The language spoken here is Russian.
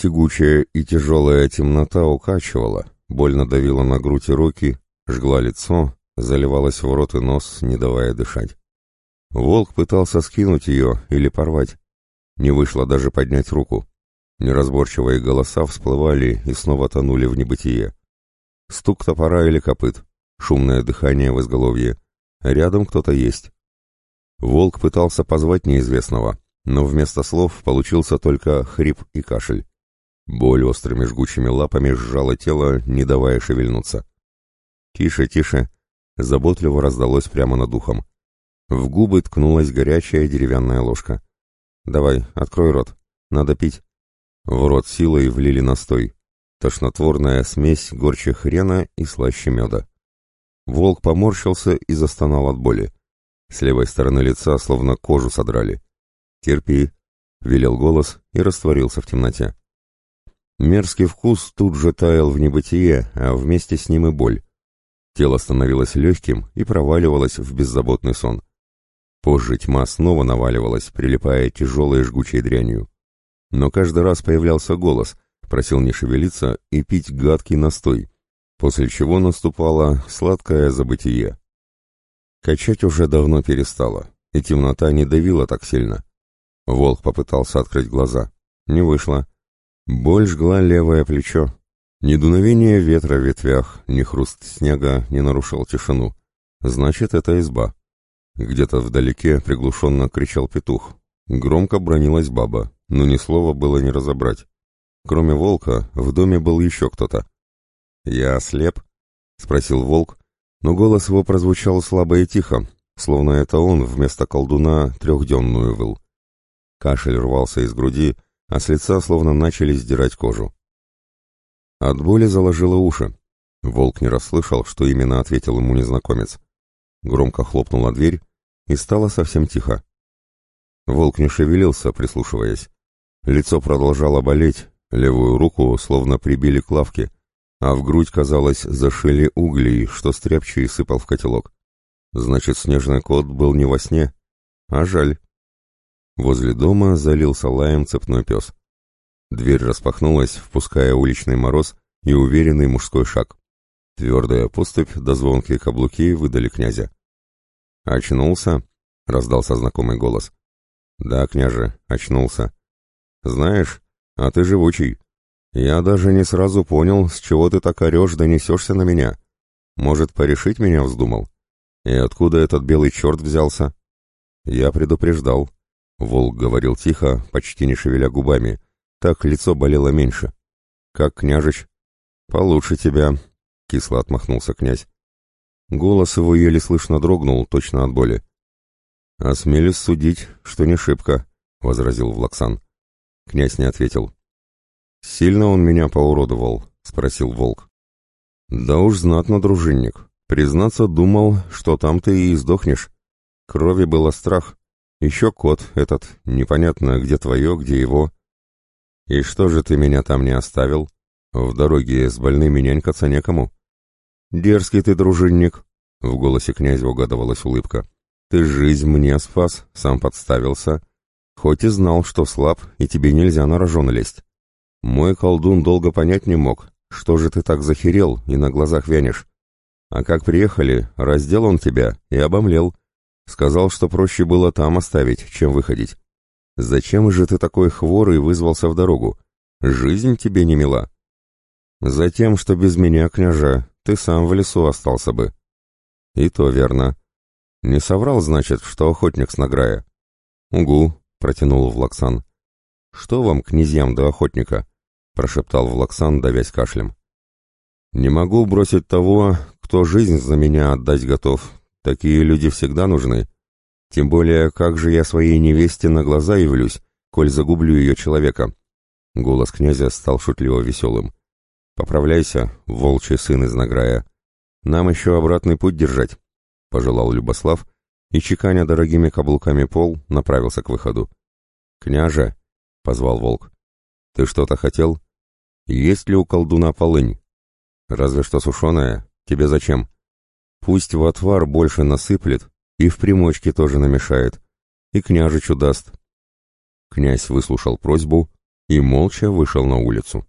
Тягучая и тяжелая темнота укачивала, больно давила на грудь и руки, жгла лицо, заливалась в рот и нос, не давая дышать. Волк пытался скинуть ее или порвать. Не вышло даже поднять руку. Неразборчивые голоса всплывали и снова тонули в небытие. Стук топора или копыт, шумное дыхание в изголовье. Рядом кто-то есть. Волк пытался позвать неизвестного, но вместо слов получился только хрип и кашель. Боль острыми жгучими лапами сжала тело, не давая шевельнуться. «Тише, тише!» — заботливо раздалось прямо над ухом. В губы ткнулась горячая деревянная ложка. «Давай, открой рот. Надо пить». В рот силой влили настой. Тошнотворная смесь горче хрена и слаще меда. Волк поморщился и застонал от боли. С левой стороны лица словно кожу содрали. «Терпи», — велел голос и растворился в темноте. Мерзкий вкус тут же таял в небытие, а вместе с ним и боль. Тело становилось легким и проваливалось в беззаботный сон. Позже тьма снова наваливалась, прилипая тяжелой жгучей дрянью. Но каждый раз появлялся голос, просил не шевелиться и пить гадкий настой, после чего наступало сладкое забытие. Качать уже давно перестало, и темнота не давила так сильно. Волк попытался открыть глаза. Не вышло. Боль жгла левое плечо. Ни дуновение ветра в ветвях, ни хруст снега не нарушал тишину. Значит, это изба. Где-то вдалеке приглушенно кричал петух. Громко бронилась баба, но ни слова было не разобрать. Кроме волка, в доме был еще кто-то. «Я слеп?» — спросил волк, но голос его прозвучал слабо и тихо, словно это он вместо колдуна трехденную выл. Кашель рвался из груди, а с лица словно начали сдирать кожу. От боли заложило уши. Волк не расслышал, что именно ответил ему незнакомец. Громко хлопнула дверь, и стало совсем тихо. Волк не шевелился, прислушиваясь. Лицо продолжало болеть, левую руку словно прибили к лавке, а в грудь, казалось, зашили углей, что стряпчий сыпал в котелок. Значит, снежный кот был не во сне, а жаль. Возле дома залился лаем цепной пес. Дверь распахнулась, впуская уличный мороз и уверенный мужской шаг. Твердая поступь да звонкие каблуки выдали князя. «Очнулся?» — раздался знакомый голос. «Да, княже, очнулся. Знаешь, а ты живучий. Я даже не сразу понял, с чего ты так орешь да несешься на меня. Может, порешить меня вздумал? И откуда этот белый черт взялся?» «Я предупреждал». Волк говорил тихо, почти не шевеля губами. Так лицо болело меньше. «Как княжич?» «Получше тебя», — кисло отмахнулся князь. Голос его еле слышно дрогнул, точно от боли. «Осмелюсь судить, что не шибко», — возразил Влаксан. Князь не ответил. «Сильно он меня поуродовал?» — спросил Волк. «Да уж знатно, дружинник. Признаться, думал, что там ты и издохнешь. Крови было страх. Еще кот этот, непонятно, где твое, где его. И что же ты меня там не оставил? В дороге с больными нянькаться некому?» «Дерзкий ты, дружинник!» — в голосе князя угадывалась улыбка. «Ты жизнь мне спас, сам подставился, хоть и знал, что слаб, и тебе нельзя на рожон лезть. Мой колдун долго понять не мог, что же ты так захерел и на глазах вянешь. А как приехали, раздел он тебя и обомлел. Сказал, что проще было там оставить, чем выходить. Зачем же ты такой хворый вызвался в дорогу? Жизнь тебе не мила. Затем, что без меня, княжа, ты сам в лесу остался бы. И то верно. Не соврал, значит, что охотник с награя. Угу, протянул Влаксан. Что вам, князьям до охотника? прошептал Влаксан, давясь кашлем. Не могу бросить того, кто жизнь за меня отдать готов. Такие люди всегда нужны. Тем более, как же я своей невесте на глаза явлюсь, коль загублю ее человека? Голос князя стал шутливо веселым. «Поправляйся, волчий сын из Награя. Нам еще обратный путь держать», — пожелал Любослав, и, чеканя дорогими каблуками пол, направился к выходу. «Княже», — позвал волк, — «ты что-то хотел? Есть ли у колдуна полынь? Разве что сушеная. Тебе зачем? Пусть в отвар больше насыплет и в примочке тоже намешает, и княжичу даст». Князь выслушал просьбу и молча вышел на улицу.